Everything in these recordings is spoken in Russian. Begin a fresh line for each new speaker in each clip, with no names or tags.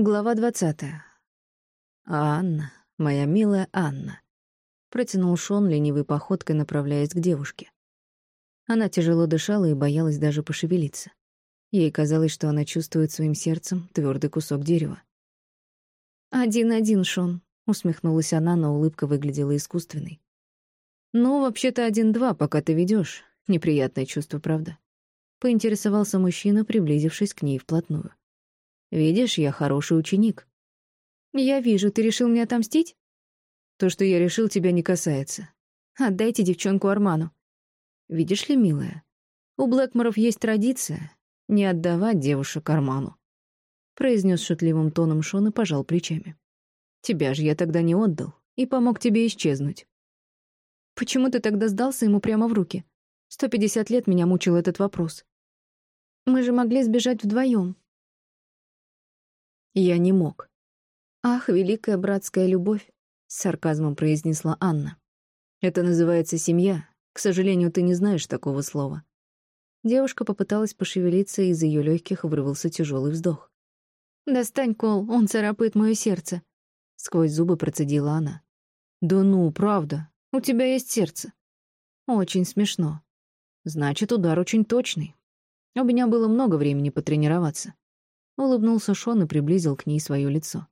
Глава двадцатая. «Анна, моя милая Анна», — протянул Шон ленивой походкой, направляясь к девушке. Она тяжело дышала и боялась даже пошевелиться. Ей казалось, что она чувствует своим сердцем твердый кусок дерева. «Один-один, Шон», — усмехнулась она, но улыбка выглядела искусственной. «Ну, вообще-то один-два, пока ты ведешь. Неприятное чувство, правда?» Поинтересовался мужчина, приблизившись к ней вплотную. Видишь, я хороший ученик. Я вижу, ты решил мне отомстить? То, что я решил, тебя не касается. Отдайте девчонку Арману. Видишь ли, милая, у Блэкморов есть традиция не отдавать девушек Арману. Произнес шутливым тоном Шон и пожал плечами. Тебя же я тогда не отдал и помог тебе исчезнуть. Почему ты тогда сдался ему прямо в руки? Сто пятьдесят лет меня мучил этот вопрос. Мы же могли сбежать вдвоем. Я не мог. «Ах, великая братская любовь», — с сарказмом произнесла Анна. «Это называется семья. К сожалению, ты не знаешь такого слова». Девушка попыталась пошевелиться, и из ее легких вырвался тяжелый вздох. «Достань кол, он царапает мое сердце», — сквозь зубы процедила она. «Да ну, правда, у тебя есть сердце». «Очень смешно. Значит, удар очень точный. У меня было много времени потренироваться. Улыбнулся Шон и приблизил к ней свое лицо.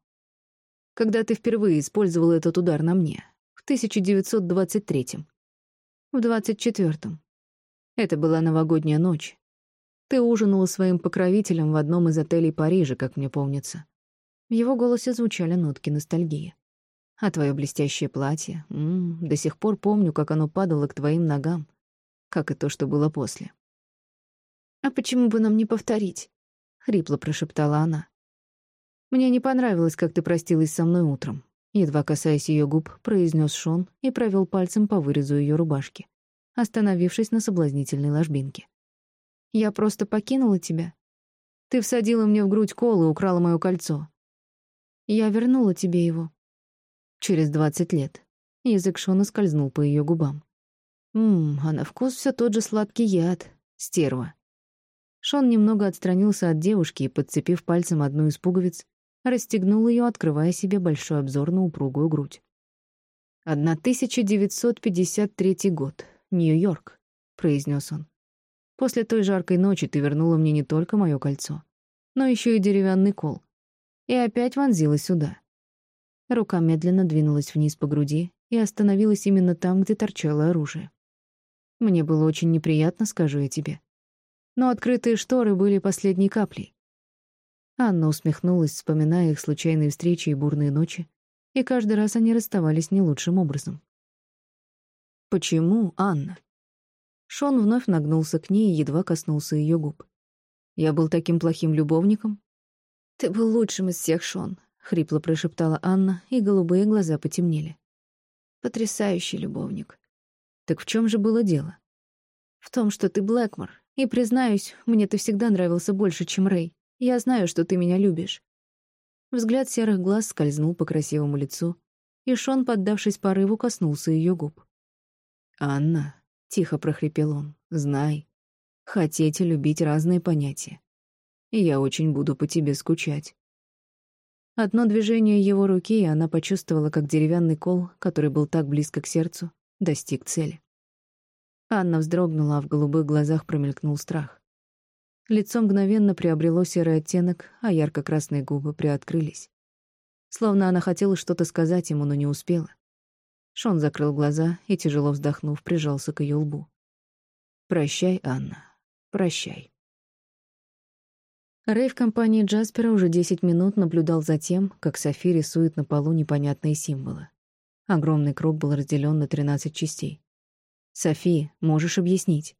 «Когда ты впервые использовал этот удар на мне? В 1923-м. В 24-м. Это была новогодняя ночь. Ты ужинала своим покровителем в одном из отелей Парижа, как мне помнится». В его голосе звучали нотки ностальгии. «А твое блестящее платье? М -м, до сих пор помню, как оно падало к твоим ногам. Как и то, что было после». «А почему бы нам не повторить?» Хрипло прошептала она. Мне не понравилось, как ты простилась со мной утром. Едва касаясь ее губ, произнес Шон и провел пальцем по вырезу ее рубашки, остановившись на соблазнительной ложбинке. Я просто покинула тебя. Ты всадила мне в грудь кол и украла мое кольцо. Я вернула тебе его. Через двадцать лет. Язык Шона скользнул по ее губам. Ммм, а на вкус все тот же сладкий яд. Стерва. Шон немного отстранился от девушки и, подцепив пальцем одну из пуговиц, расстегнул ее, открывая себе большой обзор на упругую грудь. 1953 год. Нью-Йорк», — произнес он. «После той жаркой ночи ты вернула мне не только мое кольцо, но еще и деревянный кол. И опять вонзилась сюда». Рука медленно двинулась вниз по груди и остановилась именно там, где торчало оружие. «Мне было очень неприятно, скажу я тебе но открытые шторы были последней каплей. Анна усмехнулась, вспоминая их случайные встречи и бурные ночи, и каждый раз они расставались не лучшим образом. «Почему, Анна?» Шон вновь нагнулся к ней и едва коснулся ее губ. «Я был таким плохим любовником?» «Ты был лучшим из всех, Шон», — хрипло прошептала Анна, и голубые глаза потемнели. «Потрясающий любовник». «Так в чем же было дело?» «В том, что ты Блэкмор, и, признаюсь, мне ты всегда нравился больше, чем Рэй. Я знаю, что ты меня любишь». Взгляд серых глаз скользнул по красивому лицу, и Шон, поддавшись порыву, коснулся ее губ. «Анна», — тихо прохрипел он, — «знай, хотеть и любить разные понятия. Я очень буду по тебе скучать». Одно движение его руки, и она почувствовала, как деревянный кол, который был так близко к сердцу, достиг цели. Анна вздрогнула, а в голубых глазах промелькнул страх. Лицо мгновенно приобрело серый оттенок, а ярко-красные губы приоткрылись. Словно она хотела что-то сказать ему, но не успела. Шон закрыл глаза и, тяжело вздохнув, прижался к ее лбу. «Прощай, Анна, прощай». Рэй в компании Джаспера уже десять минут наблюдал за тем, как Софи рисует на полу непонятные символы. Огромный круг был разделен на тринадцать частей. «Софи, можешь объяснить?»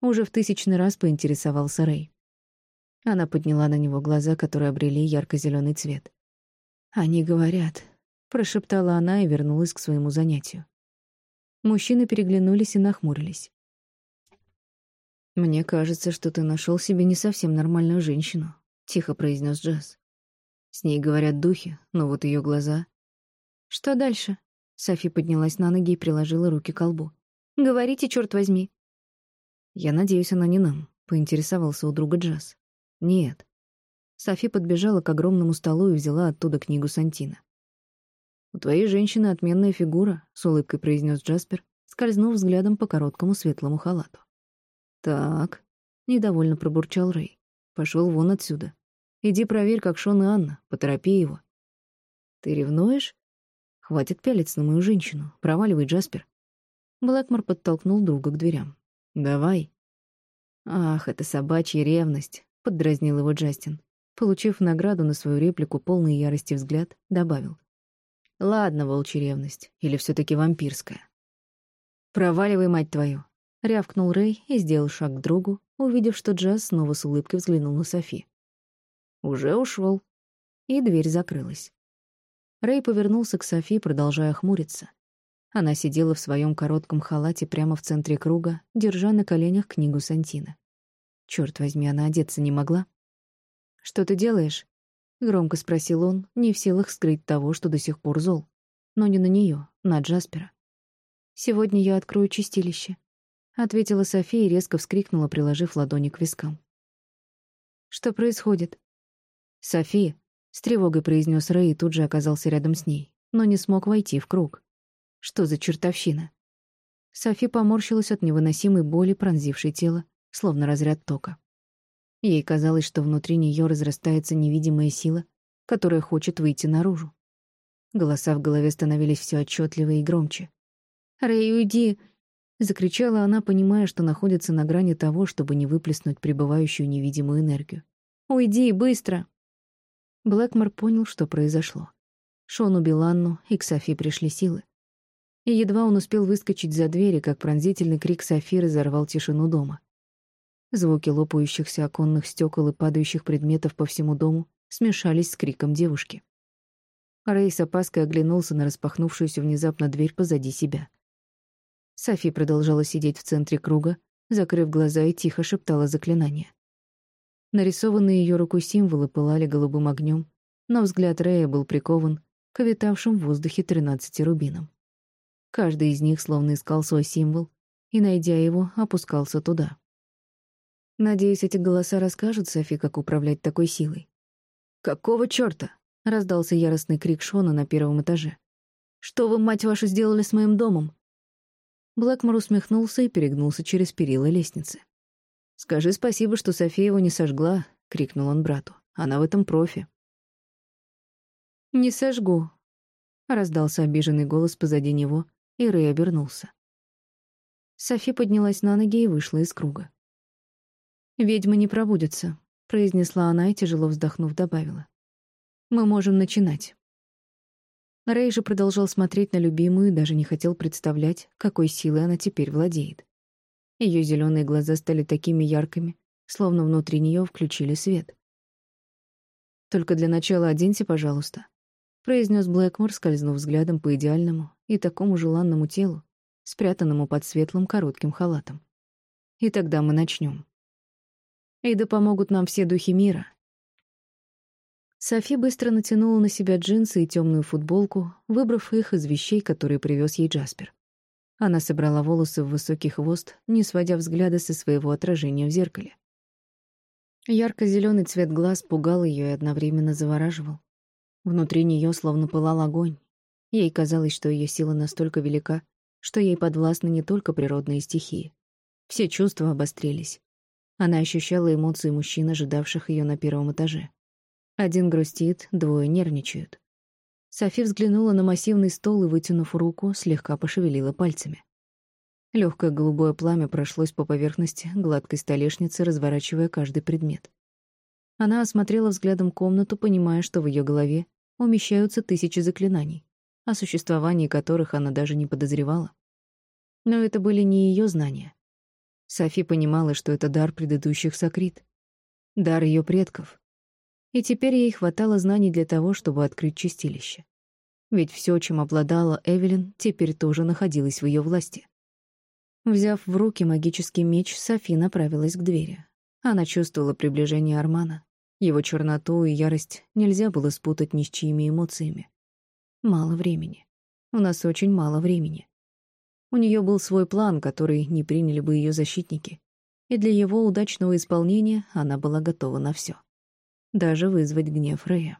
Уже в тысячный раз поинтересовался Рэй. Она подняла на него глаза, которые обрели ярко-зеленый цвет. «Они говорят», — прошептала она и вернулась к своему занятию. Мужчины переглянулись и нахмурились. «Мне кажется, что ты нашел себе не совсем нормальную женщину», — тихо произнес Джаз. С ней говорят духи, но вот ее глаза... «Что дальше?» Софи поднялась на ноги и приложила руки к колбу. Говорите, черт возьми. Я надеюсь, она не нам, поинтересовался у друга Джаз. Нет. Софи подбежала к огромному столу и взяла оттуда книгу Сантина. «У твоей женщины отменная фигура», — с улыбкой произнес Джаспер, скользнув взглядом по короткому светлому халату. «Так», — недовольно пробурчал Рэй. Пошел вон отсюда. Иди проверь, как Шон и Анна, поторопи его». «Ты ревнуешь?» «Хватит пялиться на мою женщину. Проваливай, Джаспер». Блэкмор подтолкнул друга к дверям. «Давай». «Ах, это собачья ревность», — поддразнил его Джастин. Получив награду на свою реплику полный ярости взгляд, добавил. «Ладно, волчья ревность. Или все таки вампирская?» «Проваливай, мать твою!» — рявкнул Рэй и сделал шаг к другу, увидев, что Джаз снова с улыбкой взглянул на Софи. «Уже ушел. И дверь закрылась. Рэй повернулся к Софи, продолжая хмуриться. Она сидела в своем коротком халате прямо в центре круга, держа на коленях книгу Сантина. Черт возьми, она одеться не могла. «Что ты делаешь?» — громко спросил он, не в силах скрыть того, что до сих пор зол. Но не на нее, на Джаспера. «Сегодня я открою чистилище», — ответила София и резко вскрикнула, приложив ладони к вискам. «Что происходит?» «Софи», — с тревогой произнес Рэй и тут же оказался рядом с ней, но не смог войти в круг. «Что за чертовщина?» Софи поморщилась от невыносимой боли, пронзившей тело, словно разряд тока. Ей казалось, что внутри нее разрастается невидимая сила, которая хочет выйти наружу. Голоса в голове становились все отчетливее и громче. «Рэй, уйди!» — закричала она, понимая, что находится на грани того, чтобы не выплеснуть пребывающую невидимую энергию. «Уйди, быстро!» Блэкмор понял, что произошло. Шон убил Анну, и к Софи пришли силы. И едва он успел выскочить за двери, как пронзительный крик Софи разорвал тишину дома. Звуки лопающихся оконных стекол и падающих предметов по всему дому смешались с криком девушки. Рэй с опаской оглянулся на распахнувшуюся внезапно дверь позади себя. Софи продолжала сидеть в центре круга, закрыв глаза и тихо шептала заклинание. Нарисованные ее рукой символы пылали голубым огнем, но взгляд Рэя был прикован к витавшим в воздухе тринадцати рубинам. Каждый из них словно искал свой символ и, найдя его, опускался туда. Надеюсь, эти голоса расскажут Софи, как управлять такой силой. «Какого чёрта?» — раздался яростный крик Шона на первом этаже. «Что вы, мать вашу, сделали с моим домом?» Блэкмор усмехнулся и перегнулся через перила лестницы. «Скажи спасибо, что София его не сожгла», — крикнул он брату. «Она в этом профи». «Не сожгу», — раздался обиженный голос позади него, и Рэй обернулся. Софи поднялась на ноги и вышла из круга. «Ведьмы не пробудятся», — произнесла она и, тяжело вздохнув, добавила. «Мы можем начинать». Рэй же продолжал смотреть на любимую и даже не хотел представлять, какой силой она теперь владеет. Ее зеленые глаза стали такими яркими, словно внутри нее включили свет. «Только для начала оденься, пожалуйста», — произнес Блэкмор, скользнув взглядом по идеальному и такому желанному телу, спрятанному под светлым коротким халатом. «И тогда мы начнем. И да помогут нам все духи мира. Софи быстро натянула на себя джинсы и темную футболку, выбрав их из вещей, которые привез ей Джаспер. Она собрала волосы в высокий хвост, не сводя взгляда со своего отражения в зеркале. Ярко-зеленый цвет глаз пугал ее и одновременно завораживал. Внутри нее словно пылал огонь. Ей казалось, что ее сила настолько велика, что ей подвластны не только природные стихии. Все чувства обострились. Она ощущала эмоции мужчин, ожидавших ее на первом этаже. Один грустит, двое нервничают. Софи взглянула на массивный стол и, вытянув руку, слегка пошевелила пальцами. Легкое голубое пламя прошлось по поверхности гладкой столешницы, разворачивая каждый предмет. Она осмотрела взглядом комнату, понимая, что в ее голове умещаются тысячи заклинаний, о существовании которых она даже не подозревала. Но это были не ее знания. Софи понимала, что это дар предыдущих сокрит, дар ее предков. И теперь ей хватало знаний для того, чтобы открыть чистилище. Ведь все, чем обладала Эвелин, теперь тоже находилось в ее власти. Взяв в руки магический меч, Софи направилась к двери. Она чувствовала приближение Армана. Его черноту и ярость нельзя было спутать ни с чьими эмоциями. Мало времени. У нас очень мало времени. У нее был свой план, который не приняли бы ее защитники, и для его удачного исполнения она была готова на все. даже вызвать гнев Рэя.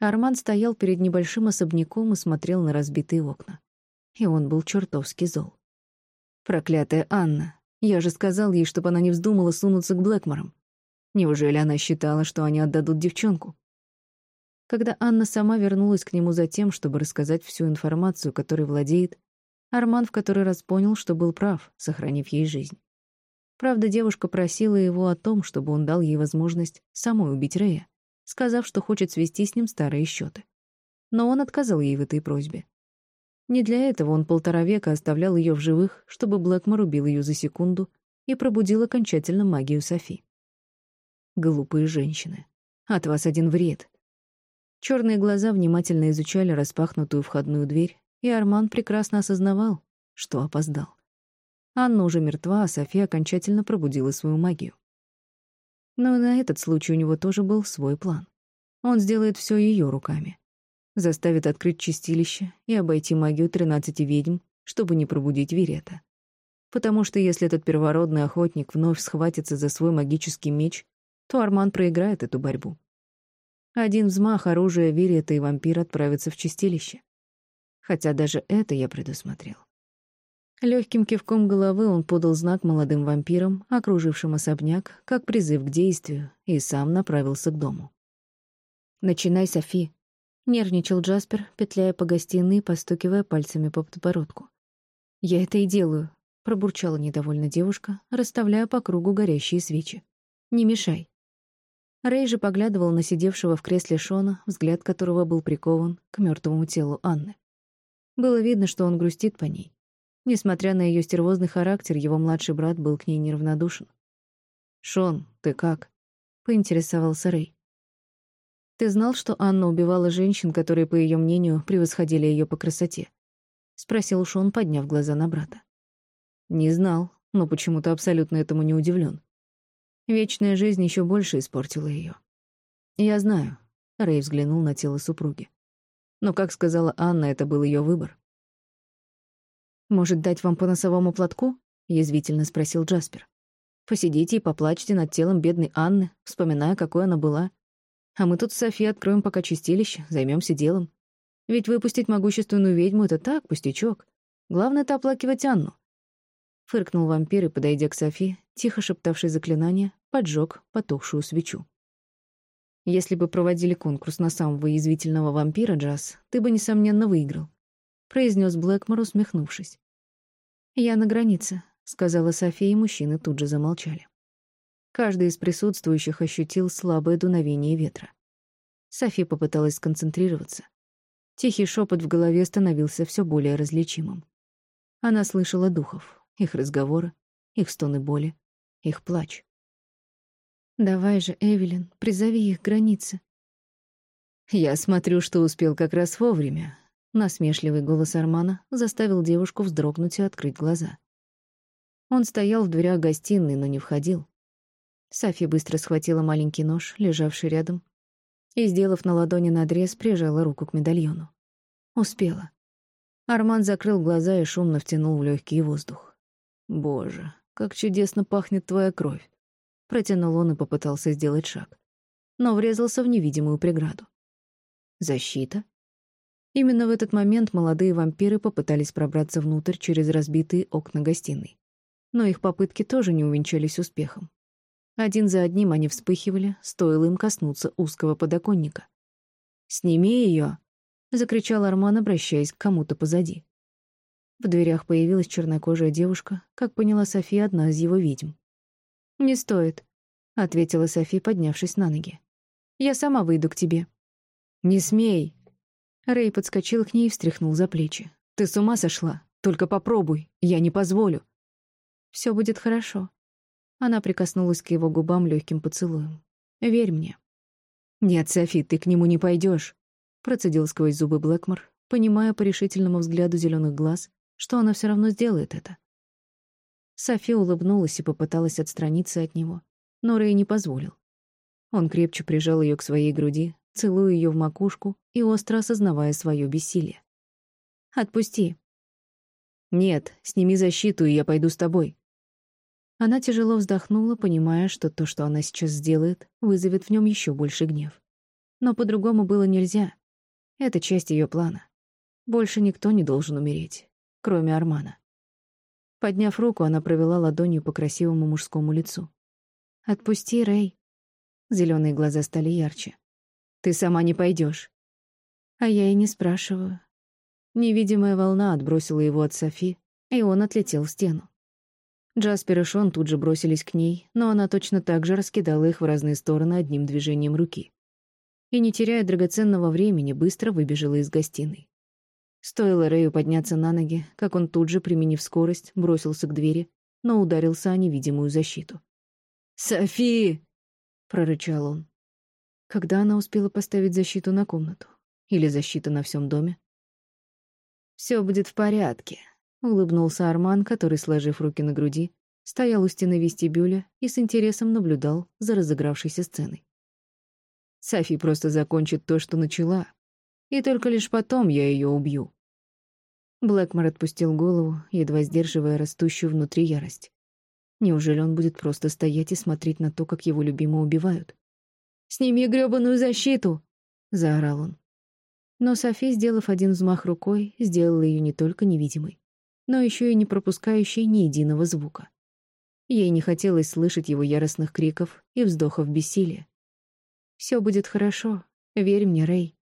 Арман стоял перед небольшим особняком и смотрел на разбитые окна. И он был чертовски зол. Проклятая Анна. Я же сказал ей, чтобы она не вздумала сунуться к Блэкморам. Неужели она считала, что они отдадут девчонку? Когда Анна сама вернулась к нему за тем, чтобы рассказать всю информацию, которой владеет, Арман в который раз понял, что был прав, сохранив ей жизнь. Правда, девушка просила его о том, чтобы он дал ей возможность самой убить Рэя, сказав, что хочет свести с ним старые счеты. Но он отказал ей в этой просьбе. Не для этого он полтора века оставлял ее в живых, чтобы Блэкмор убил ее за секунду и пробудил окончательно магию Софи. Глупые женщины. От вас один вред. Черные глаза внимательно изучали распахнутую входную дверь, и Арман прекрасно осознавал, что опоздал. Анна уже мертва, а София окончательно пробудила свою магию. Но на этот случай у него тоже был свой план. Он сделает все ее руками. Заставит открыть чистилище и обойти магию тринадцати ведьм, чтобы не пробудить Вирета. Потому что если этот первородный охотник вновь схватится за свой магический меч, то Арман проиграет эту борьбу. Один взмах оружия Вирета и вампир отправятся в чистилище. Хотя даже это я предусмотрел. Легким кивком головы он подал знак молодым вампирам, окружившим особняк, как призыв к действию, и сам направился к дому. «Начинай, Софи», — нервничал Джаспер, петляя по гостиной, постукивая пальцами по подбородку. «Я это и делаю», — пробурчала недовольно девушка, расставляя по кругу горящие свечи. «Не мешай». Рэй же поглядывал на сидевшего в кресле Шона, взгляд которого был прикован к мертвому телу Анны. Было видно, что он грустит по ней. Несмотря на ее стервозный характер, его младший брат был к ней неравнодушен. «Шон, ты как?» — поинтересовался Рэй. «Ты знал, что Анна убивала женщин, которые, по ее мнению, превосходили ее по красоте?» — спросил Шон, подняв глаза на брата. «Не знал, но почему-то абсолютно этому не удивлен. Вечная жизнь еще больше испортила ее. «Я знаю», — Рэй взглянул на тело супруги. «Но, как сказала Анна, это был ее выбор. «Может, дать вам по носовому платку?» — язвительно спросил Джаспер. «Посидите и поплачьте над телом бедной Анны, вспоминая, какой она была. А мы тут с Софи откроем пока чистилище, займемся делом. Ведь выпустить могущественную ведьму — это так, пустячок. Главное — это оплакивать Анну». Фыркнул вампир и, подойдя к Софи, тихо шептавший заклинание, поджег потухшую свечу. «Если бы проводили конкурс на самого язвительного вампира, Джаз, ты бы, несомненно, выиграл произнес Блэкмор, усмехнувшись. «Я на границе», — сказала София, и мужчины тут же замолчали. Каждый из присутствующих ощутил слабое дуновение ветра. София попыталась сконцентрироваться. Тихий шепот в голове становился все более различимым. Она слышала духов, их разговоры, их стоны боли, их плач. «Давай же, Эвелин, призови их к границе». «Я смотрю, что успел как раз вовремя», Насмешливый голос Армана заставил девушку вздрогнуть и открыть глаза. Он стоял в дверях гостиной, но не входил. Софья быстро схватила маленький нож, лежавший рядом, и, сделав на ладони надрез, прижала руку к медальону. Успела. Арман закрыл глаза и шумно втянул в легкий воздух. «Боже, как чудесно пахнет твоя кровь!» Протянул он и попытался сделать шаг, но врезался в невидимую преграду. «Защита?» Именно в этот момент молодые вампиры попытались пробраться внутрь через разбитые окна гостиной. Но их попытки тоже не увенчались успехом. Один за одним они вспыхивали, стоило им коснуться узкого подоконника. «Сними ее!» — закричал Арман, обращаясь к кому-то позади. В дверях появилась чернокожая девушка, как поняла София, одна из его ведьм. «Не стоит», — ответила София, поднявшись на ноги. «Я сама выйду к тебе». «Не смей!» Рэй подскочил к ней и встряхнул за плечи. «Ты с ума сошла? Только попробуй. Я не позволю». «Все будет хорошо». Она прикоснулась к его губам легким поцелуем. «Верь мне». «Нет, Софи, ты к нему не пойдешь, процедил сквозь зубы Блэкмор, понимая по решительному взгляду зеленых глаз, что она все равно сделает это. Софи улыбнулась и попыталась отстраниться от него, но Рэй не позволил. Он крепче прижал ее к своей груди, целуя ее в макушку и остро осознавая свое бессилие. «Отпусти». «Нет, сними защиту, и я пойду с тобой». Она тяжело вздохнула, понимая, что то, что она сейчас сделает, вызовет в нем еще больше гнев. Но по-другому было нельзя. Это часть ее плана. Больше никто не должен умереть, кроме Армана. Подняв руку, она провела ладонью по красивому мужскому лицу. «Отпусти, Рэй». Зеленые глаза стали ярче. «Ты сама не пойдешь. А я и не спрашиваю. Невидимая волна отбросила его от Софи, и он отлетел в стену. Джаспер и Шон тут же бросились к ней, но она точно так же раскидала их в разные стороны одним движением руки. И, не теряя драгоценного времени, быстро выбежала из гостиной. Стоило Рэю подняться на ноги, как он тут же, применив скорость, бросился к двери, но ударился о невидимую защиту. «Софи!» — прорычал он. Когда она успела поставить защиту на комнату? Или защита на всем доме? Все будет в порядке», — улыбнулся Арман, который, сложив руки на груди, стоял у стены вестибюля и с интересом наблюдал за разыгравшейся сценой. «Софи просто закончит то, что начала, и только лишь потом я ее убью». Блэкмор отпустил голову, едва сдерживая растущую внутри ярость. Неужели он будет просто стоять и смотреть на то, как его любимого убивают? «Сними грёбаную защиту!» — заорал он. Но Софи, сделав один взмах рукой, сделала ее не только невидимой, но еще и не пропускающей ни единого звука. Ей не хотелось слышать его яростных криков и вздохов бессилия. «Все будет хорошо, верь мне, Рэй».